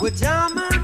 We're diamond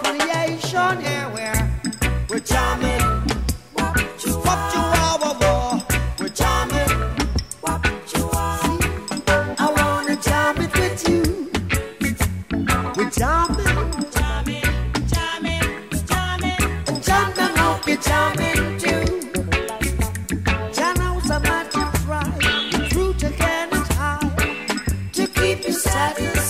here where we're charming, we're. I wanna it with you. We're jamming. Satisfied.